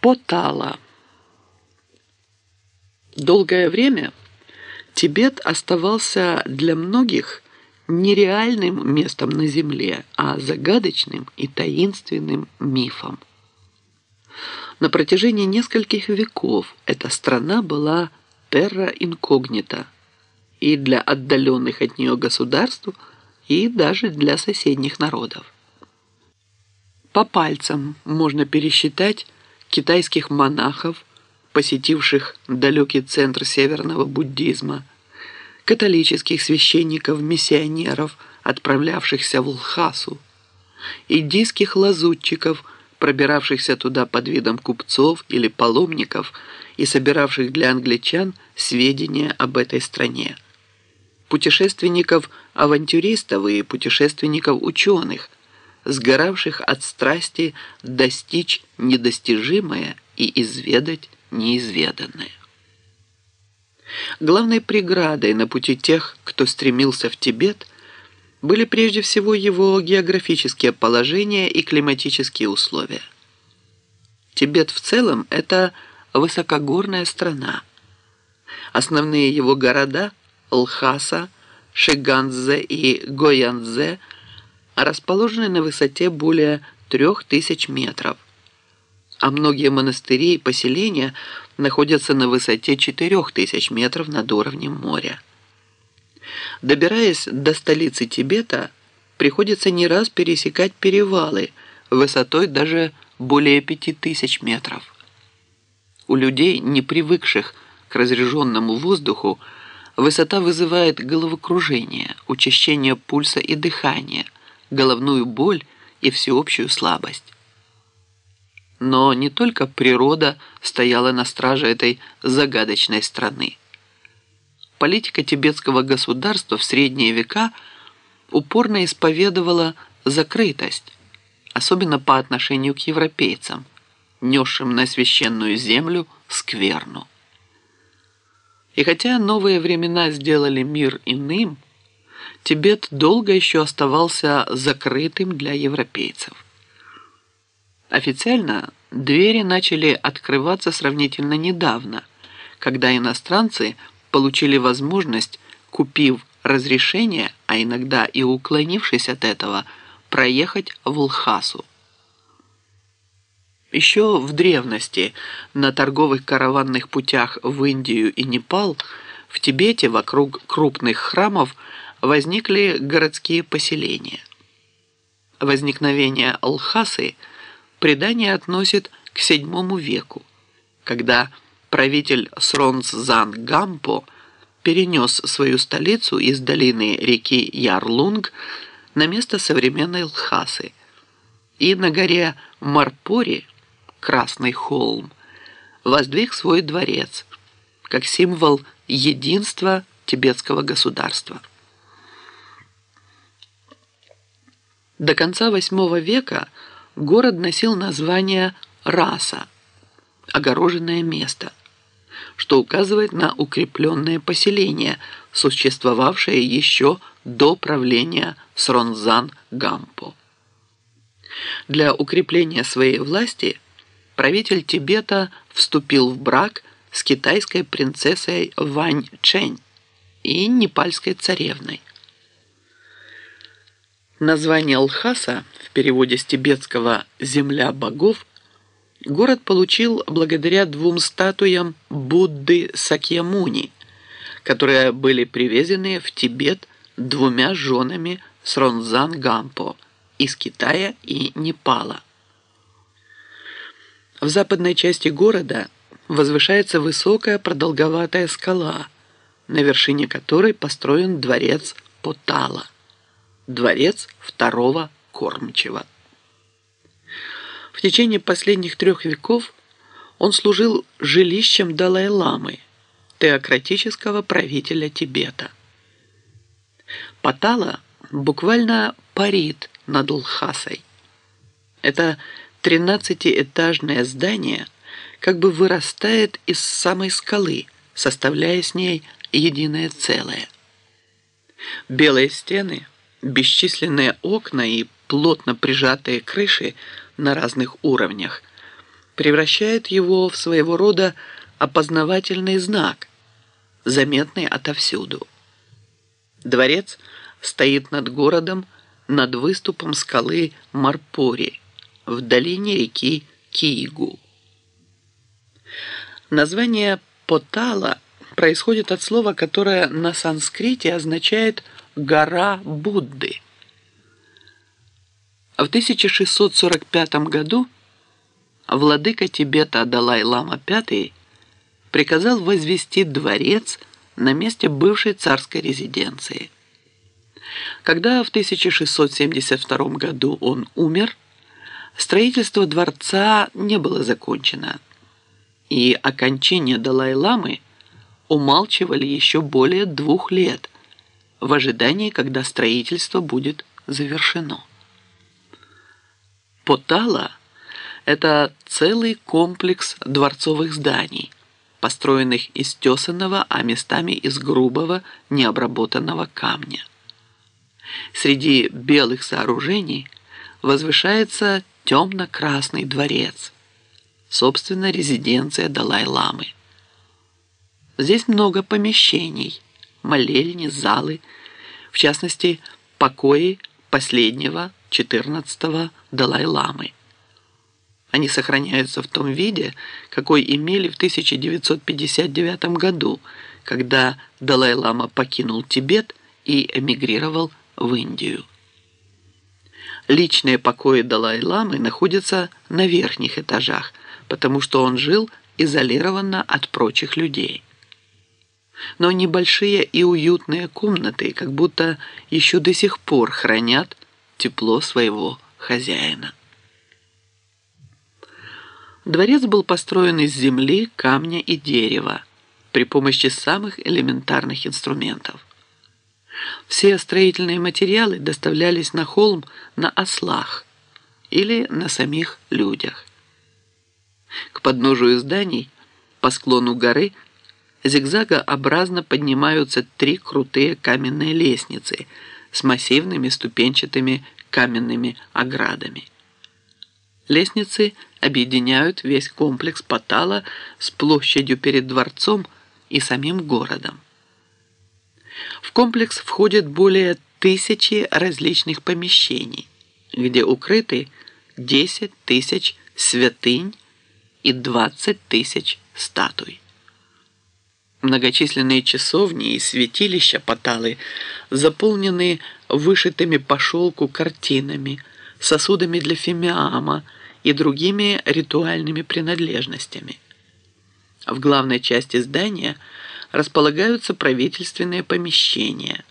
Потала. Долгое время Тибет оставался для многих нереальным местом на Земле, а загадочным и таинственным мифом. На протяжении нескольких веков эта страна была терра инкогнита и для отдаленных от нее государств, и даже для соседних народов. По пальцам можно пересчитать китайских монахов, посетивших далекий центр северного буддизма, католических священников-миссионеров, отправлявшихся в Лхасу, индийских лазутчиков, пробиравшихся туда под видом купцов или паломников и собиравших для англичан сведения об этой стране, путешественников-авантюристов и путешественников-ученых – сгоравших от страсти достичь недостижимое и изведать неизведанное. Главной преградой на пути тех, кто стремился в Тибет, были прежде всего его географические положения и климатические условия. Тибет в целом – это высокогорная страна. Основные его города – Лхаса, Шиганзе и Гоянзе – расположены на высоте более трех тысяч метров, а многие монастыри и поселения находятся на высоте четырех тысяч метров над уровнем моря. Добираясь до столицы Тибета, приходится не раз пересекать перевалы высотой даже более пяти тысяч метров. У людей, не привыкших к разреженному воздуху, высота вызывает головокружение, учащение пульса и дыхания – головную боль и всеобщую слабость. Но не только природа стояла на страже этой загадочной страны. Политика тибетского государства в средние века упорно исповедовала закрытость, особенно по отношению к европейцам, несшим на священную землю скверну. И хотя новые времена сделали мир иным – Тибет долго еще оставался закрытым для европейцев. Официально двери начали открываться сравнительно недавно, когда иностранцы получили возможность, купив разрешение, а иногда и уклонившись от этого, проехать в Лхасу. Еще в древности на торговых караванных путях в Индию и Непал в Тибете вокруг крупных храмов – возникли городские поселения. Возникновение Алхасы предание относит к VII веку, когда правитель Сронцзан Гампо перенес свою столицу из долины реки Ярлунг на место современной Лхасы и на горе Марпори, Красный холм, воздвиг свой дворец как символ единства тибетского государства. До конца VIII века город носил название Раса, огороженное место, что указывает на укрепленное поселение, существовавшее еще до правления Сронзан-Гампо. Для укрепления своей власти правитель Тибета вступил в брак с китайской принцессой Вань Чэнь и непальской царевной. Название Лхаса в переводе с тибетского «земля богов» город получил благодаря двум статуям Будды Сакьямуни, которые были привезены в Тибет двумя женами Сронзан Гампо из Китая и Непала. В западной части города возвышается высокая продолговатая скала, на вершине которой построен дворец Потала дворец второго кормчего. В течение последних трех веков он служил жилищем Далай-ламы, теократического правителя Тибета. Патала буквально парит над Лхасой. Это тринадцатиэтажное здание как бы вырастает из самой скалы, составляя с ней единое целое. Белые стены – бесчисленные окна и плотно прижатые крыши на разных уровнях превращает его в своего рода опознавательный знак, заметный отовсюду. Дворец стоит над городом, над выступом скалы Марпори, в долине реки Киигу. Название Потала происходит от слова, которое на санскрите означает «гора Будды». В 1645 году владыка Тибета Далай-Лама V приказал возвести дворец на месте бывшей царской резиденции. Когда в 1672 году он умер, строительство дворца не было закончено, и окончание Далай-Ламы умалчивали еще более двух лет в ожидании, когда строительство будет завершено. Потала – это целый комплекс дворцовых зданий, построенных из тесаного, а местами из грубого, необработанного камня. Среди белых сооружений возвышается темно-красный дворец, собственно, резиденция Далай-ламы. Здесь много помещений, молельни, залы, в частности, покои последнего 14-го Далай-ламы. Они сохраняются в том виде, какой имели в 1959 году, когда Далай-лама покинул Тибет и эмигрировал в Индию. Личные покои Далай-ламы находятся на верхних этажах, потому что он жил изолированно от прочих людей. Но небольшие и уютные комнаты как будто еще до сих пор хранят тепло своего хозяина. Дворец был построен из земли, камня и дерева при помощи самых элементарных инструментов. Все строительные материалы доставлялись на холм на ослах или на самих людях. К подножию зданий по склону горы зигзагообразно поднимаются три крутые каменные лестницы с массивными ступенчатыми каменными оградами. Лестницы объединяют весь комплекс Патала с площадью перед дворцом и самим городом. В комплекс входит более тысячи различных помещений, где укрыты 10 тысяч святынь и 20 тысяч статуй. Многочисленные часовни и святилища Паталы заполнены вышитыми по шелку картинами, сосудами для фимиама и другими ритуальными принадлежностями. В главной части здания располагаются правительственные помещения,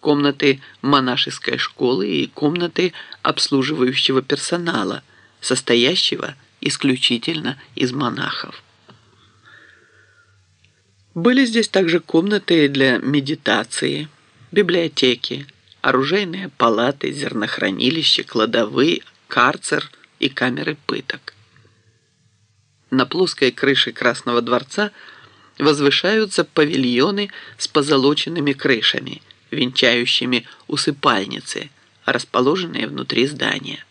комнаты монашеской школы и комнаты обслуживающего персонала, состоящего исключительно из монахов. Были здесь также комнаты для медитации, библиотеки, оружейные палаты, зернохранилища, кладовые, карцер – и камеры пыток. На плоской крыше Красного дворца возвышаются павильоны с позолоченными крышами, венчающими усыпальницы, расположенные внутри здания.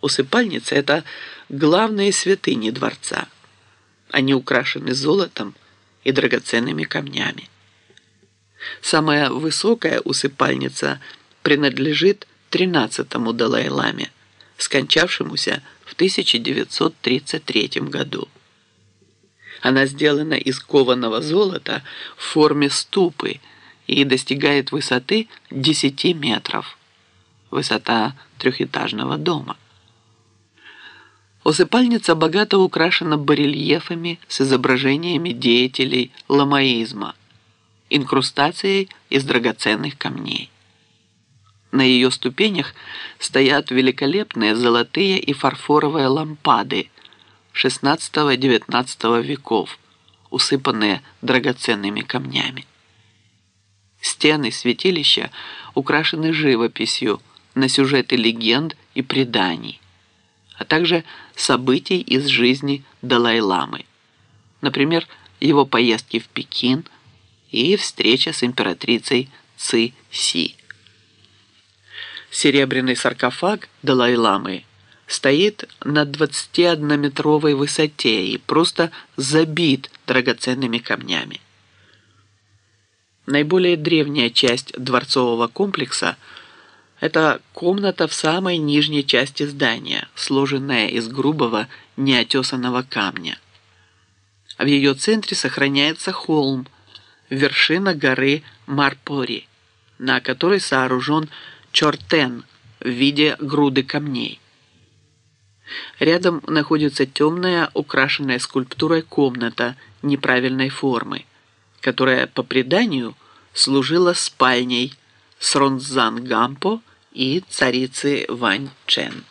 Усыпальницы – это главные святыни дворца. Они украшены золотом и драгоценными камнями. Самая высокая усыпальница принадлежит 13-му Далай-ламе, скончавшемуся в 1933 году. Она сделана из кованого золота в форме ступы и достигает высоты 10 метров. Высота трехэтажного дома. Усыпальница богато украшена барельефами с изображениями деятелей ламаизма, инкрустацией из драгоценных камней. На ее ступенях стоят великолепные золотые и фарфоровые лампады XVI-XIX веков, усыпанные драгоценными камнями. Стены святилища украшены живописью на сюжеты легенд и преданий, а также событий из жизни Далай-ламы. Например, его поездки в Пекин и встреча с императрицей Ци Си. Серебряный саркофаг Далай-ламы стоит на 21-метровой высоте и просто забит драгоценными камнями. Наиболее древняя часть дворцового комплекса – это комната в самой нижней части здания, сложенная из грубого неотесанного камня. В ее центре сохраняется холм, вершина горы Марпори, на которой сооружен чортен в виде груды камней. Рядом находится темная, украшенная скульптурой комната неправильной формы, которая, по преданию, служила спальней Сронзан Гампо и царицы Вань Чен.